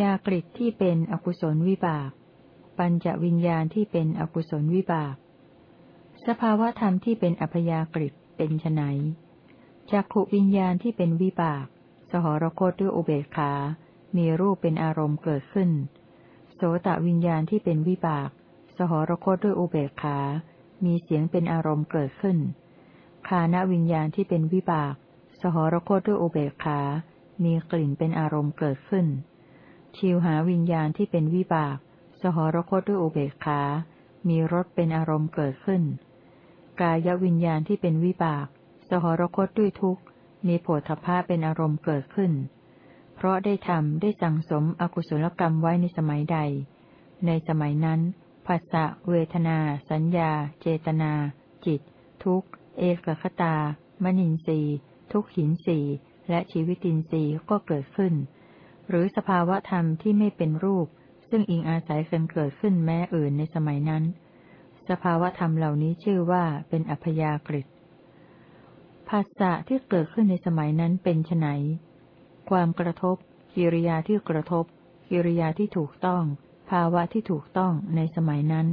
ยากฤิที่เป็นอกุศลวิบาก ปัญจวิญญาณที่เป็นอกุศลวิบาก สภาวะธรรมที่เป็นอัพยากฤิเป็นไนจักขุวิญญาณที่เป็นวิบาก สหรคตด้วยอุเบกขา มีรูปเป็นอารมณ์เกิดขึ้น โสตวิญญาณที่เป็นวิบาก สหรคตด้วยอุเบกขา มีเสียงเป็นอารมณ์เกิดขึ้น คานวิญญาณที่เป็นวิบาก สหรคตด้วยอุเบกขา มีกลิ่นเป็นอารมณ์เกิดขึ้น ชิวหาวิญญาณที่เป็นวิบาก สหรคตด้วยอุเบกขา มีรสเป็นอารมณ์เกิดขึ้น กายวิญญาณที่เป็นวิบาก สหรคตด้วยทุกข์ มีโผฏฐะเป็นอารมณ์เกิดขึ้น เพราะได้ทำได้สั่งสมอกุศลกรรมไว้ในสมัยใด ในสมัยนั้นภาษะเวทนา สัญญา เจตนา จิต ทุกข์ เอกคตา มนินทรีทุกขินสีและชีวิตินทรีก็เกิดขึ้น หรือสภาวะธรรมที่ไม่เป็นรูป ซึ่งอิงอาศัยกันเกิดขึ้นแม้อื่นในสมัยนั้น สภาวะธรรมเหล่านี้ชื่อว่าเป็นอัพยากฤิภาษะที่เกิดขึ้นในสมัยนั้นเป็นไนความกระทบ กิริยาที่กระทบ กิริยาที่ถูกต้อง ภาวะที่ถูกต้องในสมัยนั้น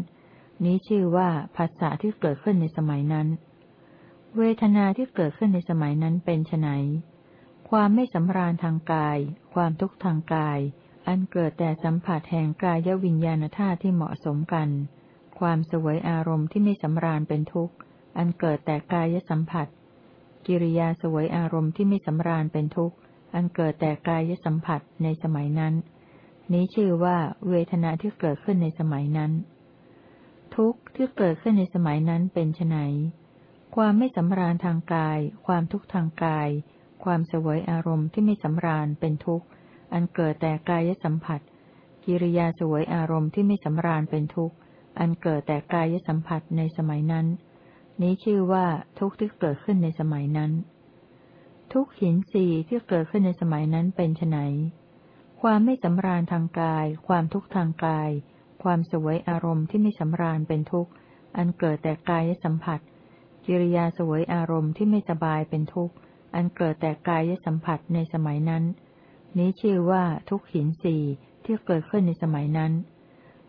นี้ชื่อว่าภาษะที่เกิดขึ้นในสมัยนั้น เวทนาที่เกิดขึ้นในสมัยนั้นเป็นไน ความไม่สำราญทางกาย ความทุกข์ทางกาย อันเกิดแต่สัมผัสแห่งกายวิญญาณธาตุที่เหมาะสมกัน ความสวยอารมณ์ที่ไม่สำราญเป็นทุกข์ อันเกิดแต่กายสัมผัส กิริยาสวยอารมณ์ที่ไม่สำราญเป็นทุกข์ อันเกิดแต่กายสัมผัสในสมัยนั้น นี้ชื่อว่าเวทนาที่เกิดขึ้นในสมัยนั้น ทุกข์ที่เกิดขึ้นในสมัยนั้นเป็นไนความไม่สำราญทางกาย ความทุกข์ทางกาย ความเสวยอารมณ์ที่ไม่สำราญเป็นทุกข์ อันเกิดแต่กายสัมผัส กิริยาเสวยอารมณ์ที่ไม่สำราญเป็นทุกข์ อันเกิดแต่กายสัมผัสในสมัยนั้น นี้ชื่อว่าทุกข์ที่เกิดขึ้นในสมัยนั้น ทุกหินสีที่เกิดขึ้นในสมัยนั้นเป็นไนความไม่สำราญทางกาย ความทุกข์ทางกาย ความสวยอารมณ์ที่ไม่สำราญเป็นทุกข์ อันเกิดแต่กายสัมผัส กิริยาสวยอารมณ์ที่ไม่สบายเป็นทุกข์ อันเกิดแต่กายสัมผัสในสมัยนั้น นี้ชื่อว่าทุกขินสีที่เกิดขึ้นในสมัยนั้น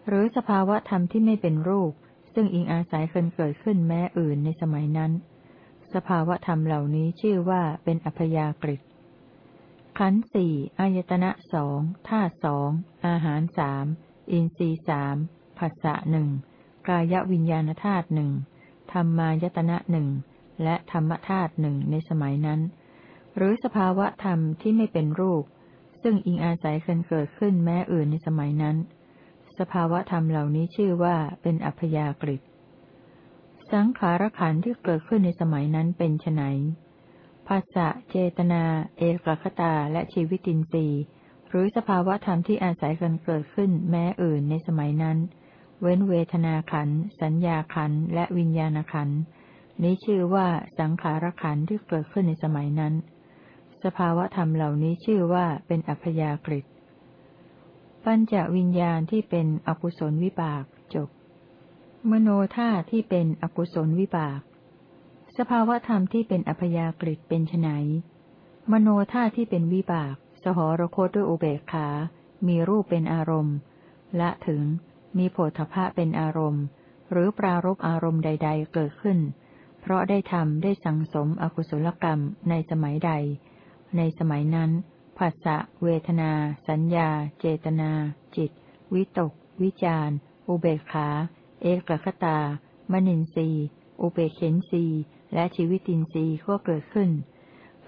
หรือสภาวะธรรมที่ไม่เป็นรูป ซึ่งอิงอาศัยเคยเกิดขึ้นแม้อื่นในสมัยนั้น สภาวะธรรมเหล่านี้ชื่อว่าเป็นอัพยากฤิขันสี่อายตนะสองท่าสอง อาหารสามอินทรีสามภาษะหนึ่งกายวิญญาณธาตุหนึ่งธรรมายตนะหนึ่ง และธรรมธาตุหนึ่งในสมัยนั้น หรือสภาวะธรรมที่ไม่เป็นรูป ซึ่งอิงอาศัยเคยเกิดขึ้นแม้อื่นในสมัยนั้น สภาวะธรรมเหล่านี้ชื่อว่าเป็นอัพยากฤิสังขารขันที่เกิดขึ้นในสมัยนั้นเป็นไนภาษะเจตนา เอกคตาและชีวิตินทรีย์หรือสภาวะธรรมที่อาศัยกันเกิดขึ้นแม้อื่นในสมัยนั้น เว้นเวทนาขันสัญญาขันและวิญญาณขัน นี้ชื่อว่าสังขารขันที่เกิดขึ้นในสมัยนั้น สภาวะธรรมเหล่านี้ชื่อว่าเป็นอัพยากฤิปัญจวิญญาณที่เป็นอกุศลวิบากจบ มโนธาที่เป็นอกุศลวิบาก สภาวะธรรมที่เป็นอัพยากฤิเป็นไนมโนธาที่เป็นวิบาก สหรคตด้วยอุเบกขา มีรูปเป็นอารมณ์ ละถึงมีโผฏฐะเป็นอารมณ์ หรือปรารบอารมณ์ใด ๆ เกิดขึ้น เพราะได้ทำได้สังสมอกุศลกรรมในสมัยใด ในสมัยนั้นภาษะเวทนา สัญญา เจตนา จิต วิตก วิจารอุเบกขา เอกคตา มนินทรีอุเบกเขนรีและชีวิตินทรีย์ก็เกิดขึ้น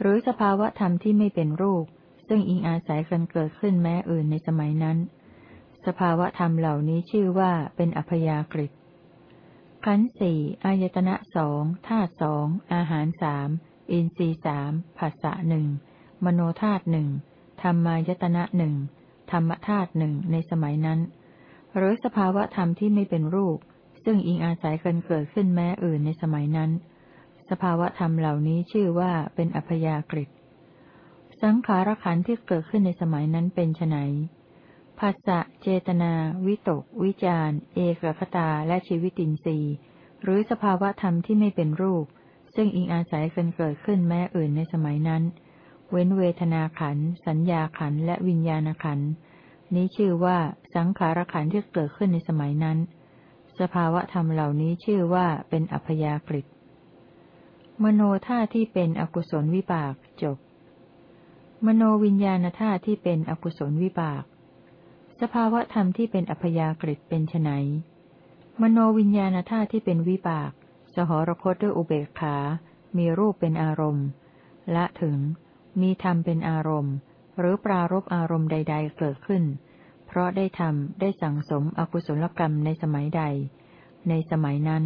หรือสภาวะธรรมที่ไม่เป็นรูป ซึ่งอิงอาศัยกันเกิดขึ้นแม้อื่นในสมัยนั้น สภาวะธรรมเหล่านี้ชื่อว่าเป็นอัพยากฤิ ขันสี่อายตนะสองธาตุสองอาหารสามอินทรีสามภาษะหนึ่งมโนธาตุหนึ่งธรรมายตนะหนึ่งธรรมธาตุหนึ่งในสมัยนั้น หรือสภาวะธรรมที่ไม่เป็นรูป ซึ่งอิงอาศัยกันเกิดขึ้นแม้อื่นในสมัยนั้น สภาวะธรรมเหล่านี้ชื่อว่าเป็นอัพยากฤิสังขารขันที่เกิดขึ้นในสมัยนั้นเป็นไน ภาษะเจตนา วิตก วิจารเอกคตาและชีวิตินทรีย์ หรือสภาวะธรรมที่ไม่เป็นรูป ซึ่งอิงอาศัยกันเกิดขึ้นแม้อื่นในสมัยนั้น เว้นเวทนาขัน สัญญาขันและวิญญาณขัน นี้ชื่อว่าสังขารขันที่เกิดขึ้นในสมัยนั้น สภาวะธรรมเหล่านี้ชื่อว่าเป็นอัพยากฤิมโนธาที่เป็นอกุศลวิบากจบ มโนวิญญาณธาที่เป็นอกุศลวิบาก สภาวะธรรมที่เป็นอัพยากฤิเป็นไนมโนวิญญาณธาตุที่เป็นวิบาก สหรคตด้วยอุเบกขา มีรูปเป็นอารมณ์ ละถึง มีธรรมเป็นอารมณ์ หรือปรารบอารมณ์ใด ๆ เกิดขึ้น เพราะได้ทำได้สั่งสมอกุศลกรรมในสมัยใด ในสมัยนั้น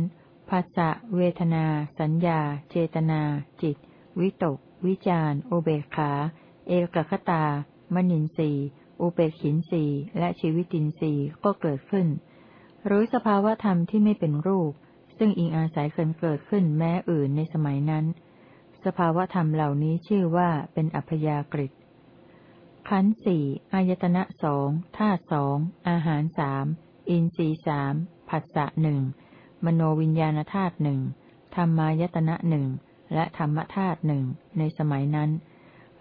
ภาษะเวทนา สัญญา เจตนา จิต วิตก วิจาร โอเบคขา เอกคตามนินสี อุเบกขินสีและชีวิตินสีก็เกิดขึ้น หรือสภาวธรรมที่ไม่เป็นรูป ซึ่งอิงอาศัยเคยเกิดขึ้นแม้อื่นในสมัยนั้น สภาวธรรมเหล่านี้ชื่อว่าเป็นอัพยากฤิขันสี่อายตนะสองธาตุสองอาหารสามอินทรีสามผัสสะหนึ่งมโนวิญญาณธาตุหนึ่งธรรมายตนะหนึ่งและธรรมธาตุหนึ่งในสมัยนั้น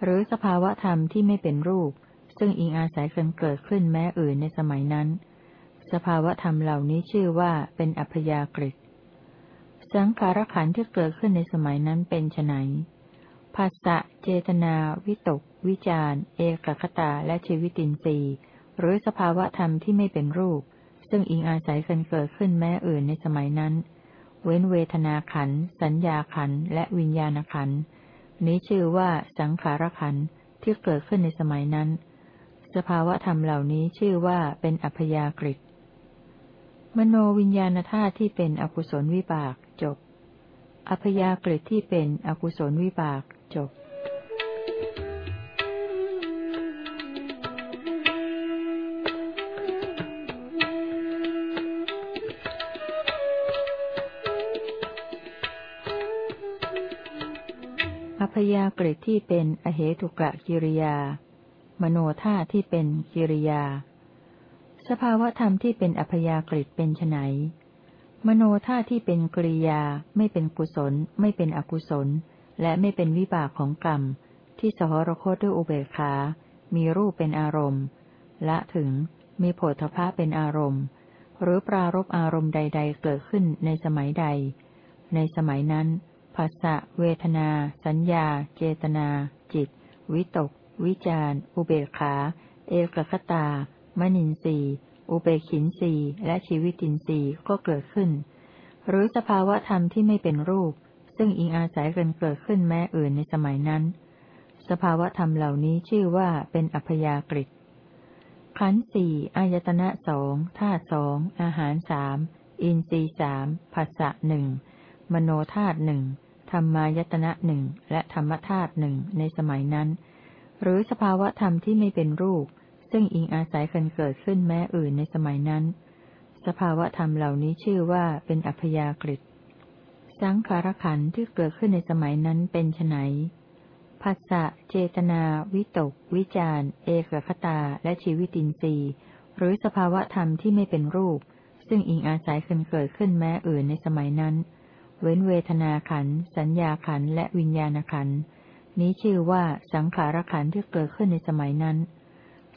หรือสภาวะธรรมที่ไม่เป็นรูป ซึ่งอิงอาศัยกันเกิดขึ้นแม้อื่นในสมัยนั้น สภาวะธรรมเหล่านี้ชื่อว่าเป็นอัพยากฤิสังขารขันที่เกิดขึ้นในสมัยนั้นเป็นไนภาษะเจตนา วิตก วิจารเอกคตาและชีวิตินทรีย์หรือสภาวะธรรมที่ไม่เป็นรูป ซึ่งอิงอาศัยกันเกิดขึ้นแม้อื่นในสมัยนั้น เว้นเวทนาขัน สัญญาขัน และวิญญาณขัน นี้ชื่อว่าสังขารขันที่เกิดขึ้นในสมัยนั้น สภาวะธรรมเหล่านี้ชื่อว่าเป็นอัพยากฤิมโนวิญญาณธาตุที่เป็นอกุศลวิบากจบ อัพยากฤิที่เป็นอกุศลวิบากจบพยากฤิที่เป็นอเหตุกะกิริยา มโนธาที่เป็นกิริยา สภาวธรรมที่เป็นอพยากฤิเป็นไนมโนธาที่เป็นกิริยาไม่เป็นกุศล ไม่เป็นอกุศล และไม่เป็นวิบากของกรรม ที่สหรคตด้วยอุเบกขา มีรูปเป็นอารมณ์ ละถึงมีโผฏฐะเป็นอารมณ์ หรือปรารบอารมณ์ใด ๆ เกิดขึ้นในสมัยใด ในสมัยนั้นภาษะเวทนา สัญญา เจตนา จิต วิตก วิจารอุเบกขา เอกคตา มนินทรีอุเบกขินสีและชีวิตินทรีก็เกิดขึ้น หรือสภาวะธรรมที่ไม่เป็นรูป ซึ่งอิงอาศัยกันเกิดขึ้นแม้อื่นในสมัยนั้น สภาวะธรรมเหล่านี้ชื่อว่าเป็นอัพยากฤิขันสี่อายตนะสองธาตุสองอาหารสามอินทรีสามภาษะหนึ่งมโนธาตุหนึ่งธรรมายตนะหนึ่งและธรรมธาตุหนึ่งในสมัยนั้น หรือสภาวะธรรมที่ไม่เป็นรูป ซึ่งอิงอาศัยกันเกิดขึ้นแม้อื่นในสมัยนั้น สภาวะธรรมเหล่านี้ชื่อว่าเป็นอัพยากฤิสังขารขันที่เกิดขึ้นในสมัยนั้นเป็นไนภาษะเจตนา วิตก วิจารเอกคตา และชีวิตินทรีย์ หรือสภาวะธรรมที่ไม่เป็นรูป ซึ่งอิงอาศัยกันเกิดขึ้นแม้อื่นในสมัยนั้น เว้นเวทนาขัน สัญญาขันและวิญญาณขัน นี้ชื่อว่าสังขารขันธ์ที่เกิดขึ้นในสมัยนั้น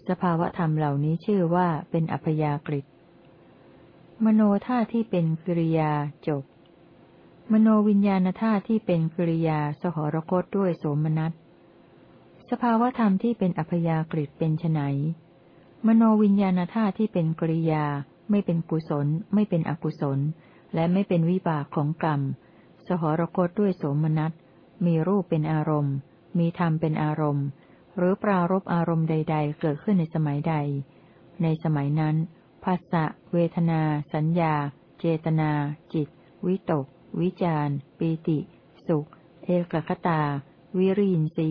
สภาวะธรรมเหล่านี้ชื่อว่าเป็นอัพยากฤิมโนธาที่เป็นกิริยาจบ มโนวิญญาณธาที่เป็นกิริยาสหรคตด้วยโสมนัส สภาวะธรรมที่เป็นอัพยากฤิเป็นไนมโนวิญญาณธาที่เป็นกิริยา ไม่เป็นกุศล ไม่เป็นอกุศล และไม่เป็นวิบากของกรรม สหรคตด้วยโสมนัส มีรูปเป็นอารมณ์ มีธรรมเป็นอารมณ์ หรือปรารบอารมณ์ใด ๆ เกิดขึ้นในสมัยใด ในสมัยนั้นภาษะเวทนา สัญญา เจตนา จิต วิตก วิจารปีติ สุข เอกคตา วิริยินสี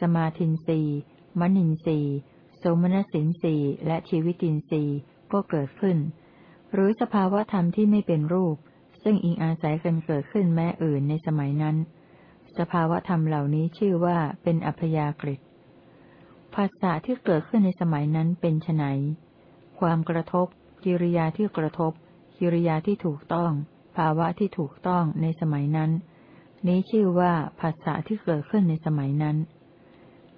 สมาธินสีมณินสีโสมนสินสีและชีวิตินสีก็เกิดขึ้น หรือสภาวะธรรมที่ไม่เป็นรูป ซึ่งอิงอาศัยกันเกิดขึ้นแม้อื่นในสมัยนั้น สภาวะธรรมเหล่านี้ชื่อว่าเป็นอัพยากฤิภาษาที่เกิดขึ้นในสมัยนั้นเป็นไนความกระทบ กิริยาที่กระทบ กิริยาที่ถูกต้อง ภาวะที่ถูกต้องในสมัยนั้น นี้ชื่อว่าภาษาที่เกิดขึ้นในสมัยนั้น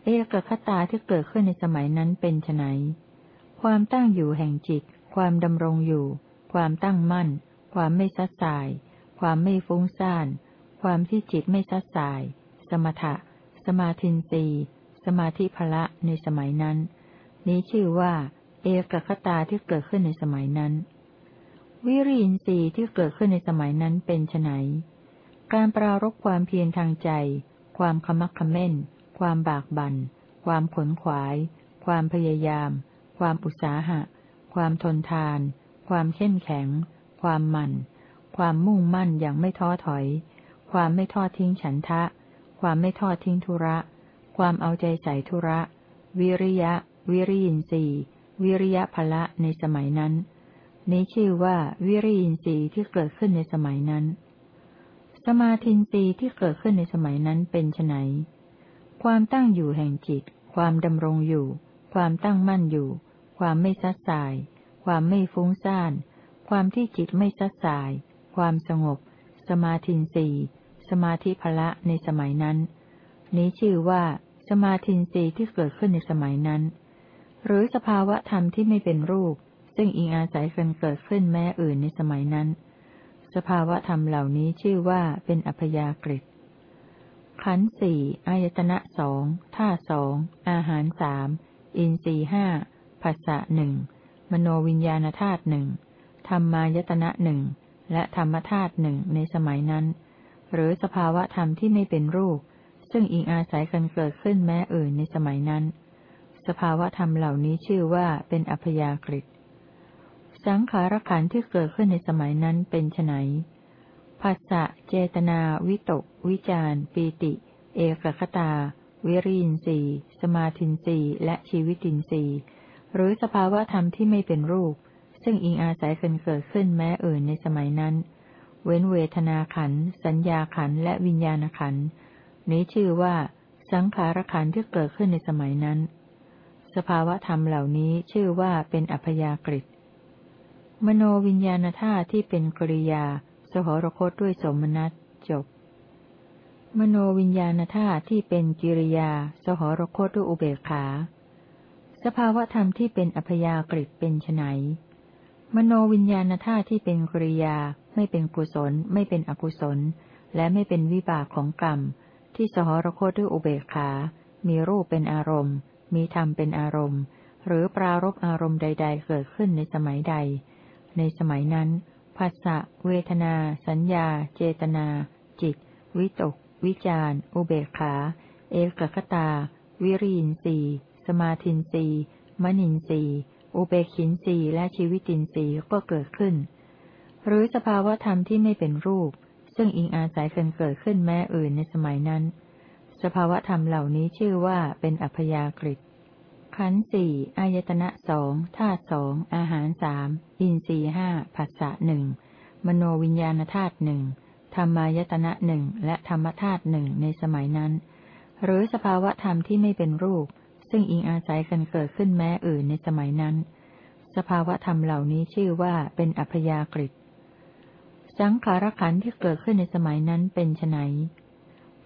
เอกคตาที่เกิดขึ้นในสมัยนั้นเป็นไนความตั้งอยู่แห่งจิต ความดำรงอยู่ ความตั้งมั่น ความไม่ซัดสาย ความไม่ฟุ้งซ่าน ความที่จิตไม่ซัดสาย สมถะ สมาธินรีสมาธิภละในสมัยนั้น นี้ชื่อว่า เอกคตาที่เกิดขึ้นในสมัยนั้น วิริยินทรีย์ที่เกิดขึ้นในสมัยนั้นเป็นไนการปรารบความเพียรทางใจ ความขมักขม้น ความบากบัน่น ความขนขวาย ความพยายาม ความอุตสาหะ ความทนทาน ความเข้มแข็ง ความหมั่น ความมุ่งมั่นอย่างไม่ท้อถอย ความไม่ทอดทิ้งฉันทะ ความไม่ทอดทิ้งธุระ ความเอาใจใส่ธุระ วิริยะ วิริยินทรีย์ วิริยะภละในสมัยนั้น นี้ชื่อว่าวิริยินทรีย์ที่เกิดขึ้นในสมัยนั้น สมาธินรีที่เกิดขึ้นในสมัยนั้นเป็นไนความตั้งอยู่แห่งจิต ความดำรงอยู่ ความตั้งมั่นอยู่ ความไม่ซัดสาย ความไม่ฟุ้งซ่าน ความที่จิตไม่ซัดสาย ความสงบ สมาธินรีสมาธิภละในสมัยนั้น นี้ชื่อว่า สมาธินรีที่เกิดขึ้นในสมัยนั้น หรือสภาวะธรรมที่ไม่เป็นรูป ซึ่งอิงอาศัยกันเกิดขึ้นแม้อื่นในสมัยนั้น สภาวะธรรมเหล่านี้ชื่อว่าเป็นอัพยากฤิขันสี่อายตนะสองท่าสองอาหารสามอินสี่ห้าภาษะหนึ่งมโนวิญญาณธาตุหนึ่งธรรมายตนะหนึ่ง และธรรมธาตุหนึ่งในสมัยนั้น หรือสภาวะธรรมที่ไม่เป็นรูป ซึ่งอิงอาศัยกันเกิดขึ้นแม้อื่นในสมัยนั้น สภาวะธรรมเหล่านี้ชื่อว่าเป็นอัพยากฤิสังขารขันที่เกิดขึ้นในสมัยนั้นเป็นไนภาษะเจตนา วิตก วิจารปีติ เอกคตา วิริยินสีสมาธินสีและชีวิตินสีหรือสภาวะธรรมที่ไม่เป็นรูป ซึ่งอิงอาศัยกันเกิดขึ้นแม้อื่นในสมัยนั้น เว้นเวทนาขัน สัญญาขัน และวิญญาณขัน นี้ชื่อว่า สังขารขันที่เกิดขึ้นในสมัยนั้น สภาวะธรรมเหล่านี้ชื่อว่าเป็นอัพยากฤิมโนวิญญาณธาตุที่เป็นกริยา สหรคตด้วยสมนัตจบ มโนวิญญาณธาตุที่เป็นกิริยา สหรคตด้วยอุเบกขา สภาวธรรมที่เป็นอัพยากฤิเป็นไน มโนวิญญาณธาตุที่เป็นกริยา ไม่เป็นกุศล ไม่เป็นอกุศล และไม่เป็นวิบากของกรรม ที่สหรคตด้วยอุเบกขา มีรูปเป็นอารมณ์ มีธรรมเป็นอารมณ์ หรือปรารบอารมณ์ใด ๆ เกิดขึ้นในสมัยใด ในสมัยนั้นภาษะเวทนา สัญญา เจตนา จิต วิตก วิจารอุเบกขา เอกคตา วิริยินสีสมาธินสีมณินสี อุเบกินสีและชีวิตินสีก็เกิดขึ้น หรือสภาวธรรมที่ไม่เป็นรูป ซึ่งอิงอาศัยกันเกิดขึ้นแม้อื่นในสมัยนั้น สภาวธรรมเหล่านี้ชื่อว่าเป็นอัพยากฤิขันสี่อายตนะสองธาตุสองอาหารสามอินทรีห้าผัสสะหนึ่งมโนวิญญาณธาตุหนึ่งธรรมายตนะหนึ่งและธรรมธาตุหนึ่งในสมัยนั้น หรือสภาวะธรรมที่ไม่เป็นรูป ซึ่งอิงอาศัยกันเกิดขึ้นแม้อื่นในสมัยนั้น สภาวะธรรมเหล่านี้ชื่อว่าเป็นอัพยากฤิสังขารขันที่เกิดขึ้นในสมัยนั้นเป็นไน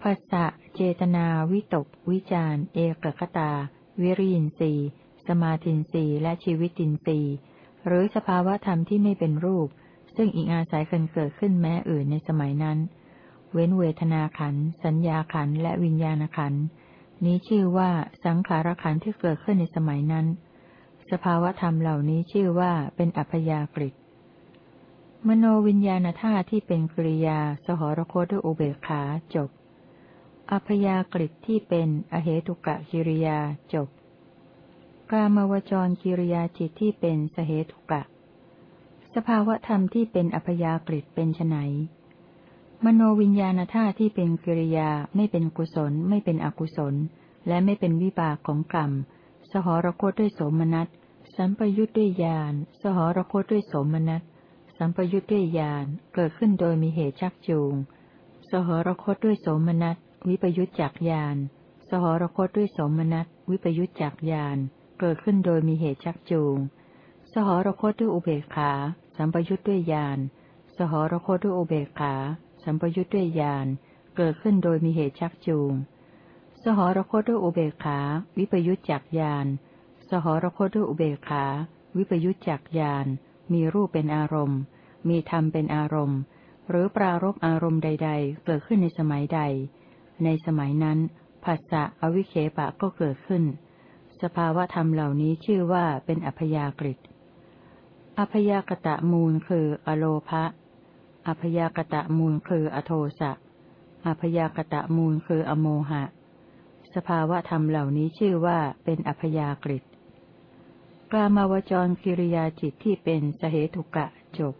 ภาษะเจตนา วิตก วิจารเอกคตา วิริยินสีสมาธินสีและชีวิตินสีหรือสภาวะธรรมที่ไม่เป็นรูป ซึ่งอิงอาศัยกันเกิดขึ้นแม้อื่นในสมัยนั้น เว้นเวทนาขัน สัญญาขันและวิญญาณขันธ์ นี้ชื่อว่าสังขารขันที่เกิดขึ้นในสมัยนั้น สภาวะธรรมเหล่านี้ชื่อว่าเป็นอัพยากฤิมโนวิญญาณธาตุที่เป็นกริยา สหรคตด้วยอุเบกขาจบ อัพยากฤิที่เป็นอเหตุกะกิริยาจบกามวจรกิริยาจิตที่เป็นสเหตุกะ สภาวธรรมที่เป็นอัพยากฤิเป็นไน มโนวิญญาณธาตุที่เป็นกิริยาไม่เป็นกุศล ไม่เป็นอกุศล และไม่เป็นวิบากของกรรม สหรคตด้วยโสมนัส สัมปยุทธ์ด้วยญาณ สหรคตด้วยโสมนัส สัมปยุทธ์ด้วยญาณ เกิดขึ้นโดยมีเหตุชักจูง สหรคตด้วยโสมนัส วิปยุจจากญาณ สหรคตด้วยโสมนัตวิปยุจจากญาณ เกิดขึ้นโดยมีเหตุชักจูง สหรคตด้วยอุเบกขา สัมปยุจด้วยญาณ สหรคตด้วยอุเบกขา สัมปยุจด้วยญาณเกิดขึ้นโดยมีเหตุชักจูง สหรคตด้วยอุเบกขา วิปยุจจากญาณสหรคตด้วยอุเบกขา วิปยุจจักยานมีรูปเป็นอารมณ์ มีธรรมเป็นอารมณ์ หรือปรารบอารมณ์ใด ๆ เกิดขึ้นในสมัยใด ในสมัยนั้นภาษะอวิเคปะก็เกิดขึ้น สภาวะธรรมเหล่านี้ชื่อว่าเป็นอัพยากฤิอัพยากตะมูลคือ อโลภะ อพยากตะมูลคืออโทสะอพยากตะมูลคืออโมหะ สภาวะธรรมเหล่านี้ชื่อว่าเป็นอพยากฤิกามาวจรกิริยาจิตที่เป็นสเหตุกะจบ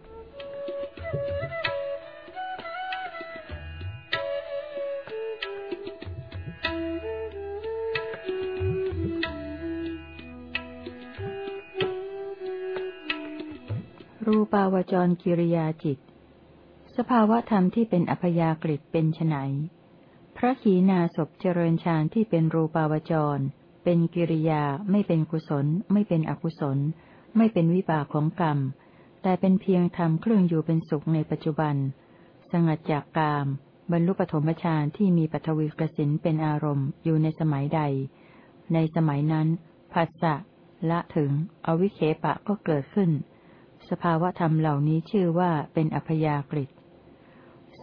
รูปาวจรกิริยาจิต สภาวะธรรมที่เป็นอัพยากฤิเป็นไนพระขีณาศพเจริญฌานที่เป็นรูปาวจร เป็นกิริยาไม่เป็นกุศล ไม่เป็นอกุศล ไม่เป็นวิบากของกรรม แต่เป็นเพียงธรรมเครื่องอยู่เป็นสุขในปัจจุบัน สงัดจากกาม บรรลุปฐมฌานที่มีปฐวีกสินเป็นอารมณ์อยู่ในสมัยใด ในสมัยนั้นผัสสะละถึง อวิเคปะก็เกิดขึ้น สภาวะธรรมเหล่านี้ชื่อว่าเป็นอัพยากฤิต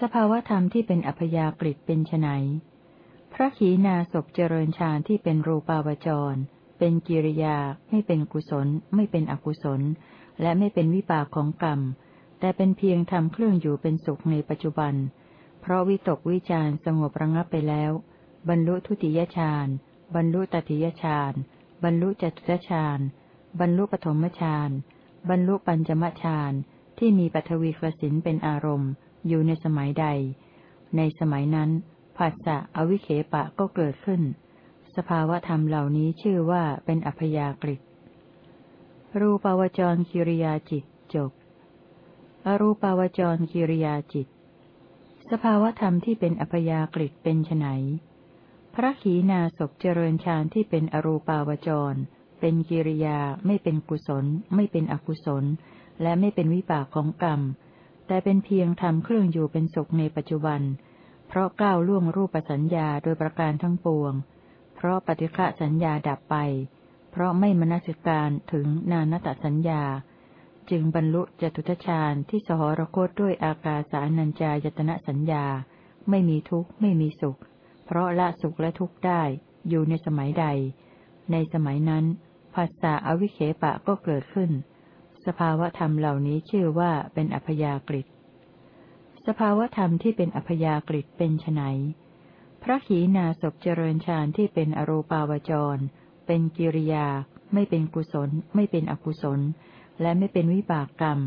สภาวธรรมที่เป็นอัพยากฤิเป็นไนพระขีณาศพเจริญฌานที่เป็นรูปาวจร เป็นกิริยา ไม่เป็นกุศล ไม่เป็นอกุศล และไม่เป็นวิปากของกรรม แต่เป็นเพียงทำเครื่องอยู่เป็นสุขในปัจจุบัน เพราะวิตกวิจารสงบระงับไปแล้ว บรรลุทุติยฌาน บรรลุตติยฌาน บรรลุจตุตฌาน บรรลุปฐมฌาน บรรลุปัญจมฌาน ที่มีปัทวีกสินเป็นอารมณ์ อยู่ในสมัยใด ในสมัยนั้นภาษะอวิเคปะก็เกิดขึ้น สภาวธรรมเหล่านี้ชื่อว่าเป็นอัพยากฤิรูปาวจรกิริยาจิตจบ อรูปาวจรกิริยาจิต สภาวธรรมที่เป็นอัพยากฤิเป็นไนพระขีณาศพเจริญฌานที่เป็นอรูปาวจร เป็นกิริยาไม่เป็นกุศล ไม่เป็นอกุศล และไม่เป็นวิบากของกรรม แต่เป็นเพียงทำเครื่องอยู่เป็นสุขในปัจจุบัน เพราะก้าวล่วงรูปสัญญาโดยประการทั้งปวง เพราะปฏิฆะสัญญาดับไป เพราะไม่มนสิการถึงนานตสัญญา จึงบรรลุจตุทชาญที่สหรคตด้วยอากาสานัญจายตนะสัญญา ไม่มีทุกข์ไม่มีสุข เพราะละสุขและทุกข์ได้อยู่ในสมัยใด ในสมัยนั้นผัสสะอวิเคปะก็เกิดขึ้น สภาวธรรมเหล่านี้ชื่อว่าเป็นอัพยากฤิสภาวธรรมที่เป็นอัพยากฤิเป็นไนพระขีณาศพเจริญฌานที่เป็นอรูปาวจร เป็นกิริยา ไม่เป็นกุศล ไม่เป็นอกุศล และไม่เป็นวิบากกรรม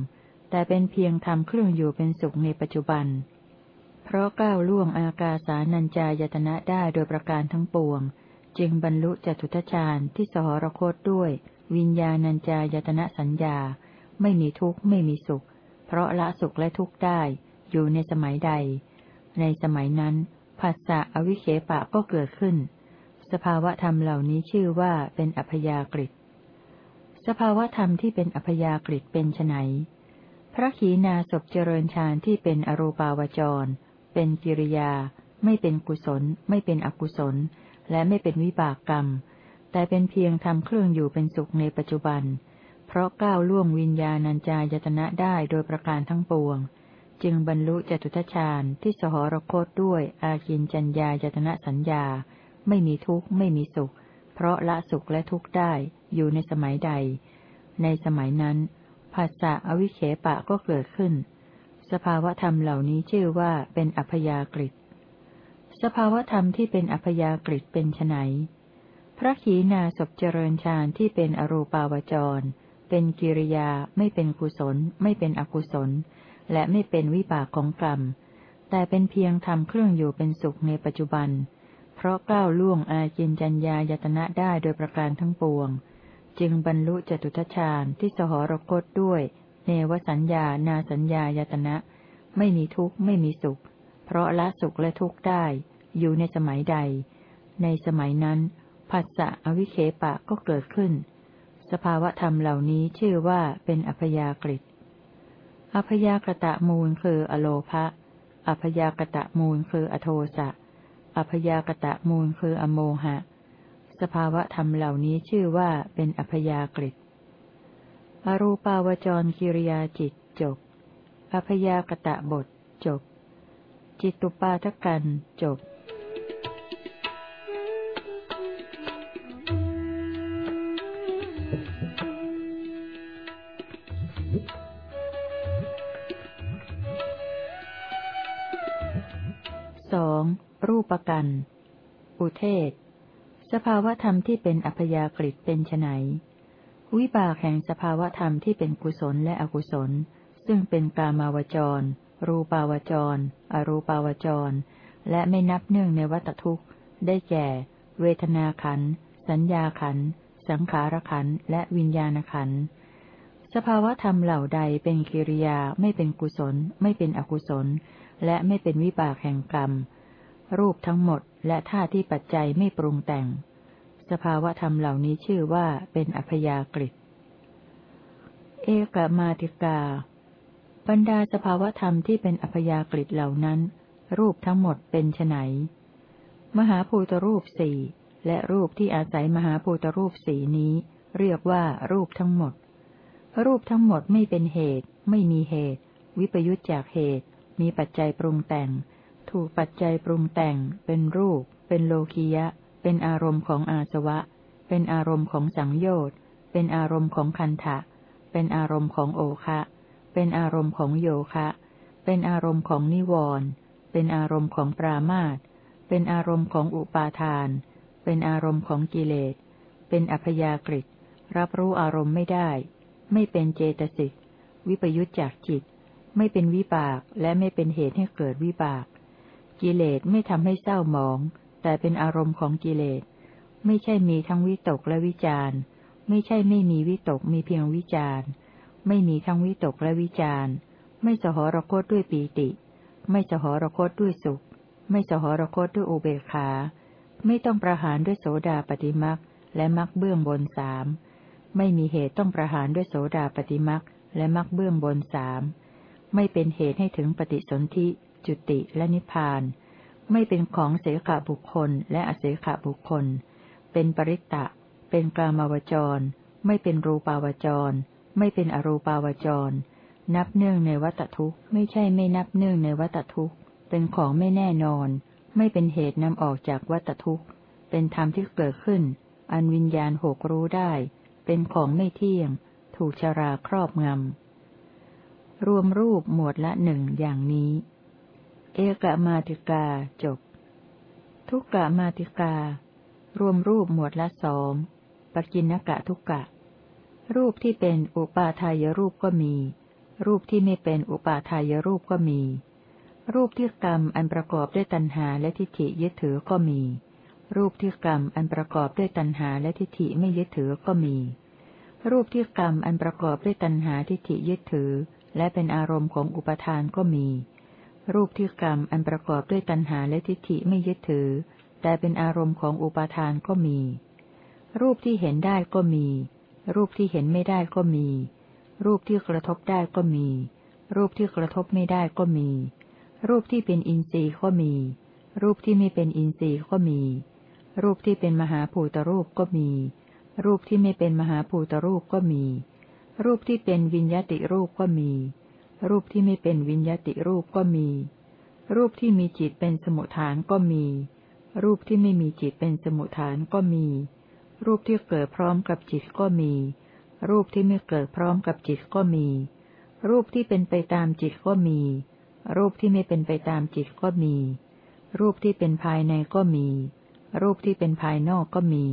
แต่เป็นเพียงทำเครื่องอยู่เป็นสุขในปัจจุบัน เพราะก้าวล่วงอากาสานัญจายตนะได้โดยประการทั้งปวง จึงบรรลุจตุทชาญที่สหรคตด้วย วิญญาณัญจายตนะสัญญา ไม่มีทุกข์ไม่มีสุข เพราะละสุขและทุกข์ได้ อยู่ในสมัยใด ในสมัยนั้นภาษาอวิเคปะก็เกิดขึ้น สภาวะธรรมเหล่านี้ชื่อว่าเป็นอัพยากฤิสภาวะธรรมที่เป็นอัพยากฤิเป็นไนพระขีณาศพเจริญฌานที่เป็นอรูปาวจร เป็นกิริยา ไม่เป็นกุศล ไม่เป็นอกุศล และไม่เป็นวิบากกรรม แต่เป็นเพียงทำเครื่องอยู่เป็นสุขในปัจจุบันเพราะก้าวล่วงวิญญาณัญจายตนะได้โดยประการทั้งปวง จึงบรรลุจตุทชาญที่สหรคตด้วยอากินจัญญายตนะสัญญา ไม่มีทุกข์ไม่มีสุข เพราะละสุขและทุกข์ได้อยู่ในสมัยใด ในสมัยนั้นภาษาอวิเคปะก็เกิดขึ้น สภาวธรรมเหล่านี้ชื่อว่าเป็นอัพยากฤิสภาวธรรมที่เป็นอัพยากฤิเป็นไนพระขีณาสพเจริญฌานที่เป็นอรูปาวจร เป็นกิริยา ไม่เป็นกุศล ไม่เป็นอกุศล และไม่เป็นวิบากของกรรม แต่เป็นเพียงทำเครื่องอยู่เป็นสุขในปัจจุบัน เพราะก้าวล่วงอาจินจัญญายตนะได้โดยประการทั้งปวง จึงบรรลุจตุทชาญที่สหรคตด้วย เนวสัญญานาสัญญายตนะ ไม่มีทุกข์ไม่มีสุข เพราะละสุขและทุกข์ได้ อยู่ในสมัยใด ในสมัยนั้นผัสสะอวิเคปะก็เกิดขึ้น สภาวธรรมเหล่านี้ชื่อว่าเป็นอัพยากฤิอัพยากตะมูลคืออโลภะ อัพยากตะมูลคืออโทสะ อัพยากตะมูลคืออโมหะ สภาวะธรรมเหล่านี้ชื่อว่าเป็นอัพยากฤิอรูปาวจรกิริยาจิตจบ อัพยากตะบทจบ จิตตุปาทกันจบ สองรูปกันอุเทศ สภาวธรรมที่เป็นอัพยากฤิเป็นไนวิบากแห่งสภาวธรรมที่เป็นกุศลและอกุศล ซึ่งเป็นกามาวจร รูปาวจร อรูปาวจร และไม่นับเนื่องในวัตทุกข์ ได้แก่ เวทนาขัน สัญญาขัน สังขารขัน และวิญญาณขัน สภาวธรรมเหล่าใดเป็นกิริยาไม่เป็นกุศล ไม่เป็นอกุศล และไม่เป็นวิบากแห่งกรรม รูปทั้งหมดและท่าที่ปัจจัยไม่ปรุงแต่ง สภาวธรรมเหล่านี้ชื่อว่าเป็นอัพยากฤิเอกมาติกา บรรดาสภาวธรรมที่เป็นอัพยากฤิเหล่านั้น รูปทั้งหมดเป็นไนมหาภูตรูปสี่และรูปที่อาศัยมหาภูตรูปสี่นี้ เรียกว่ารูปทั้งหมด รูปทั้งหมดไม่เป็นเหตุ ไม่มีเหตุ วิปยุจจากเหตุ มีปัจจัยปรุงแต่ง ถูกปัจจัยปรุงแต่ง เป็นรูป เป็นโลคียะ เป็นอารมณ์ของอาสวะ เป็นอารมณ์ของสังโยชน์ เป็นอารมณ์ของคันทะเป็นอารมณ์ของโอคะ เป็นอารมณ์ของโยคะ เป็นอารมณ์ของนิวรณ์เป็นอารมณ์ของปรามาตเป็นอารมณ์ของอุปาทาน เป็นอารมณ์ของกิเลส เป็นอัพยากฤิรับรู้อารมณ์ไม่ได้ ไม่เป็นเจตสิก วิปยุจจากจิต ไม่เป็นวิบากและไม่เป็นเหตุให้เกิดวิบาก กิเลสไม่ทำให้เศร้าหมอง แต่เป็นอารมณ์ของกิเลส ไม่ใช่มีทั้งวิตกและวิจารไม่ใช่ไม่มีวิตกมีเพียงวิจารไม่มีทั้งวิตกและวิจารไม่สหรคตด้วยปีติ ไม่สหรคตด้วยสุข ไม่สหรคตด้วยอุเบกขา ไม่ต้องประหารด้วยโสดาปฏิมักและมักเบื้องบนสาม ไม่มีเหตุต้องประหารด้วยโสดาปฏิมักและมักเบื้องบนสาม ไม่เป็นเหตุให้ถึงปฏิสนธิ จุติและนิพพาน ไม่เป็นของเสขบุคคลและอเสขบุคคล เป็นปริตตะ เป็นกลามาวจร ไม่เป็นรูปาวจร ไม่เป็นอรูปาวจร นับเนื่องในวัตทุกข์ไม่ใช่ไม่นับเนื่องในวัตทุกข์ เป็นของไม่แน่นอน ไม่เป็นเหตุนำออกจากวัตทุกข์ เป็นธรรมที่เกิดขึ้น อันวิญญาณหกรู้ได้ เป็นของไม่เที่ยง ถูกชราครอบงำ รวมรูปหมวดละหนึ่งอย่างนี้ เอกมาติกาจบ ทุกกะมาติกา รวมรูปหมวดละสองปกินกะทุกกะ รูปที่เป็นอุปาทายรูปก็มี รูปที่ไม่เป็นอุปาทายรูปก็มี รูปที่กรรมอันประกอบด้วยตัณหาและทิฏฐิยึดถือก็มี รูปที่กรรมอันประกอบด้วยตัณหาและทิฏฐิไม่ยึดถือก็มี รูปที่กรรมอันประกอบด้วยตัณหาทิฏฐิยึดถือ และเป็นอารมณ์ของอุปทานก็มี รูปที่กรรมอันประกอบด้วยตัณหาและทิฏฐิไม่ยึดถือ แต่เป็นอารมณ์ของอุปทานก็มี รูปที่เห็นได้ก็มี รูปที่เห็นไม่ได้ก็มี รูปที่กระทบได้ก็มี รูปที่กระทบไม่ได้ก็มี รูปที่เป็นอินทรีย์ก็มี รูปที่ไม่เป็นอินทรีย์ก็มี รูปที่เป็นมหาภูตรูปก็มี รูปที่ไม่เป็นมหาภูตรูปก็มี รูปที่เป็นวิญญาติรูปก็มี รูปที่ไม่เป็นวิญญาติรูปก็มี รูปที่มีจิตเป็นสมุทฐานก็มี รูปที่ไม่มีจิตเป็นสมุทฐานก็มี รูปที่เกิดพร้อมกับจิตก็มี รูปที่ไม่เกิดพร้อมกับจิตก็มี รูปที่เป็นไปตามจิตก็มี รูปที่ไม่เป็นไปตามจิตก็มี รูปที่เป็นภายในก็มี รูปที่เป็นภายนอกก็มี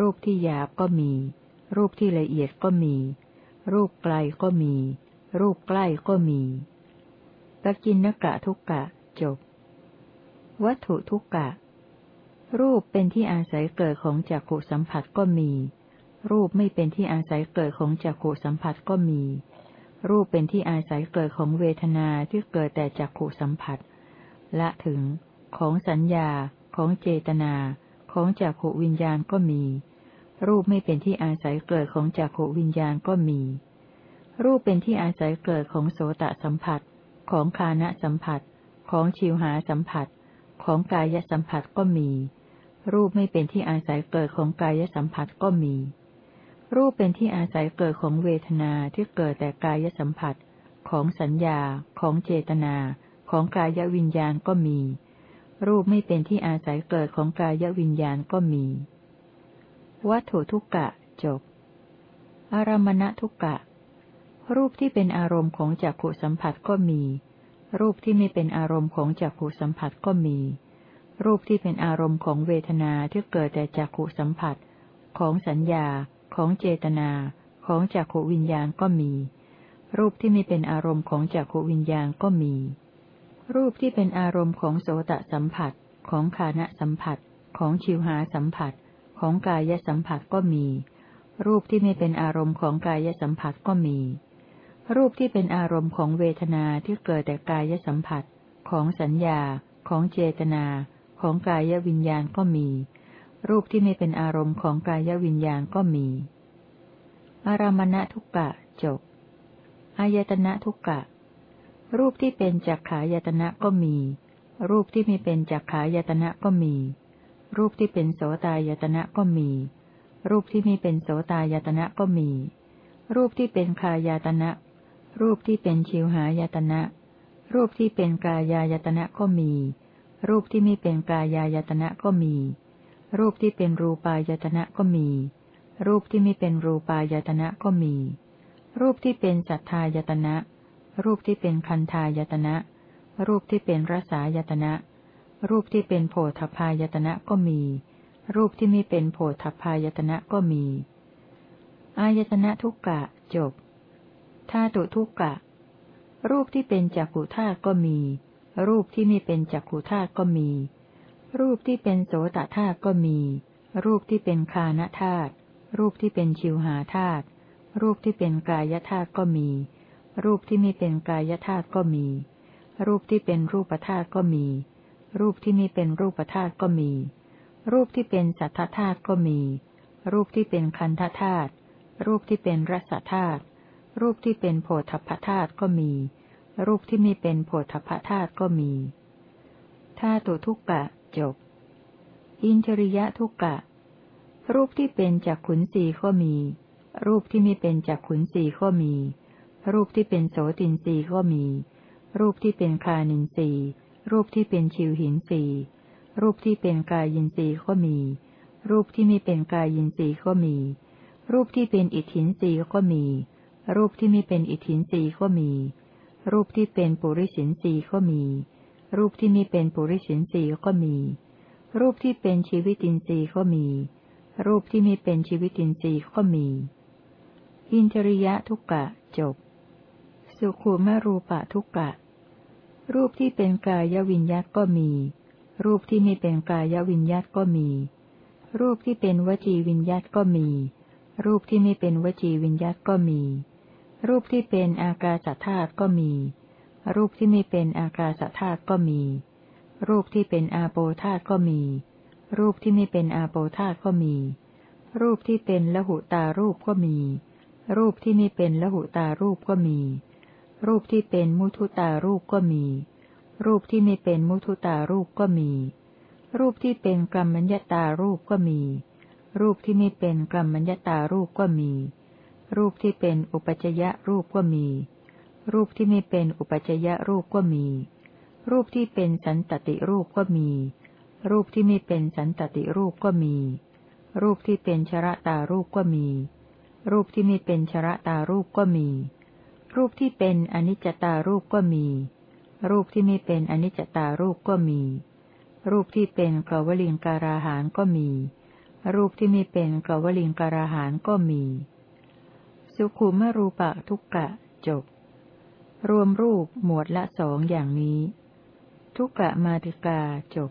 รูปที่หยาบก็มี รูปที่ละเอียดก็มี รูปไกลก็มี รูปใกล้ก็มีตะกินนกะทุกกะจบ วัตถุทุกกะ รูปเป็นที่อาศัยเกิดของจักขุสัมผัสก็มี รูปไม่เป็นที่อาศัยเกิดของจักขุสัมผัสก็มี รูปเป็นที่อาศัยเกิดของเวทนาที่เกิดแต่จักขุสัมผัส ละถึง ของสัญญา ของเจตนา ของจักขุวิญญาณก็มี รูปไม่เป็นที่อาศัยเกิดของจักขวิญญาณก็มี รูปเป็นที่อาศัยเกิดของโสตสัมผัส ของคานะสัมผัส ของชิวหาสัมผัส ของกายสัมผัสก็มี รูปไม่เป็นที่อาศัยเกิดของกายสัมผัสก็มี รูปเป็นที่อาศัยเกิดของเวทนาที่เกิดแต่กายสัมผัส ของสัญญา ของเจตนา ของกายวิญญาณก็มี รูปไม่เป็นที่อาศัยเกิดของกายวิญญาณก็มี วัตถุทุกกะจบ อารมณทุกกะ รูปที่เป็นอารมณ์ของจักขุสัมผัสก็มี รูปที่ไม่เป็นอารมณ์ของจักขุสัมผัสก็มี รูปที่เป็นอารมณ์ของเวทนาที่เกิดแต่จักขุสัมผัส ของสัญญา ของเจตนา ของจักขุวิญญาณก็มี รูปที่ไม่เป็นอารมณ์ของจักขวิญญาณก็มี รูปที่เป็นอารมณ์ของโสตสัมผัส ของคานะสัมผัส ของชิวหาสัมผัส ของกายสัมผัสก็มี รูปที่ไม่เป็นอารมณ์ของกายสัมผัสก็มี รูปที่เป็นอารมณ์ของเวทนาที่เกิดแต่กายสัมผัส ของสัญญา ของเจตนา ของกายวิญญาณก็มี รูปที่ไม่เป็นอารมณ์ของกายวิญญาณก็มี อารามณทุกกะจบอายตนะทุกกะ รูปที่เป็นจักขายตนะก็มี รูปที่ไม่เป็นจักขายตนะก็มี รูปที่เป็นโสตายตนะก็มี รูปที่ไม่เป็นโสตายตนะก็มี รูปที่เป็นคายตนะ รูปที่เป็นชิวหายตนะ รูปที่เป็นกายายตนะก็มี รูปที่ไม่เป็นกายายตนะก็มี รูปที่เป็นรูปายตนะก็มี รูปที่ไม่เป็นรูปายตนะก็มี รูปที่เป็นสัทธายตนะ รูปที่เป็นคันธายตนะ รูปที่เป็นรสายตนะ รูปที่เป็นโพธพายตนะก็มี รูปที่ไม่เป็นโพธพายตนะก็มี อายตนะทุกกะจบธาตุทุกกะ รูปที่เป็นจักขุธาตุก็มี รูปที่ไม่เป็นจักขุธาตุก็มี รูปที่เป็นโสตธาตุก็มี รูปที่เป็นคานธาตุรูปที่เป็นชิวหาธาตุรูปที่เป็นกายธาตุก็มี รูปที่ไม่เป็นกายธาตุก็มี รูปที่เป็นรูปธาตุก็มี รูปที่ไม่เป็นรูปธาตุก็มี รูปที่เป็นสัทธธาตุก็มี รูปที่เป็นคันธธาตุ รูปที่เป็นรสธาตุ รูปที่เป็นโผฏฐธาตุก็มี รูปที่ไม่เป็นโผฏฐธาตุก็มีธาตุทุกกะจบ อินทริยะทุกกะ รูปที่เป็นจากขุนสีก็มี รูปที่ไม่เป็นจักขุนสีก็มี รูปที่เป็นโสตินสีก็มี รูปที่เป็นคานินสี รูปที่เป็นชิวหินสีรูปที่เป็นกายินสีก็มี รูปที่ไม่เป็นกายินสีก็มี รูปที่เป็นอิทธินสีก็มี รูปที่ไม่เป็นอิทธินสีก็มี รูปที่เป็นปุริสินสีก็มี รูปที่ไม่เป็นปุริสินสีก็มี รูปที่เป็นชีวิตินทรีก็มี รูปที่ไม่เป็นชีวิตินทรีก็มี อินทริยะทุกกะจบ สุขุมรูปะทุกกะ รูปที่เป็นกายวิญญัตก็มี รูปที่ไม่เป็นกายวิญญัตก็มี รูปที่เป็นวจีวิญญัตก็มี รูปที่ไม่เป็นวจีวิญญัตก็มี รูปที่เป็นอากาศธาตุก็มี รูปที่ไม่เป็นอากาศธาตุก็มี รูปที่เป็นอาโปธาตุก็มี รูปที่ไม่เป็นอาโปธาตุก็มี รูปที่เป็นละหุตารูปก็มี รูปที่ไม่เป็นละหุตารูปก็มี รูปที่เป็นมุทุตารูปก็มี รูปที่ไม่เป็นมุทุตารูปก็มี รูปที่เป็นกรรมัญญตารูปก็มี รูปที่ไม่เป็นกรรมัญญตารูปก็มี รูปที่เป็นอุปจยะรูปก็มี รูปที่ไม่เป็นอุปจยะรูปก็มี รูปที่เป็นสันตติรูปก็มี รูปที่ไม่เป็นสันตติรูปก็มี รูปที่เป็นชระตารูปก็มี รูปที่ไม่เป็นชระตารูปก็มี รูปที่เป็นอนิจจตารูปก็มี รูปที่ไม่เป็นอนิจจตารูปก็มี รูปที่เป็นกวลิงการาหารก็มี รูปที่ไม่เป็นกวลิงการาหารก็มี สุขุมรูปะทุกกะจบ รวมรูปหมวดละสองอย่างนี้ ทุกกะมาติกาจบ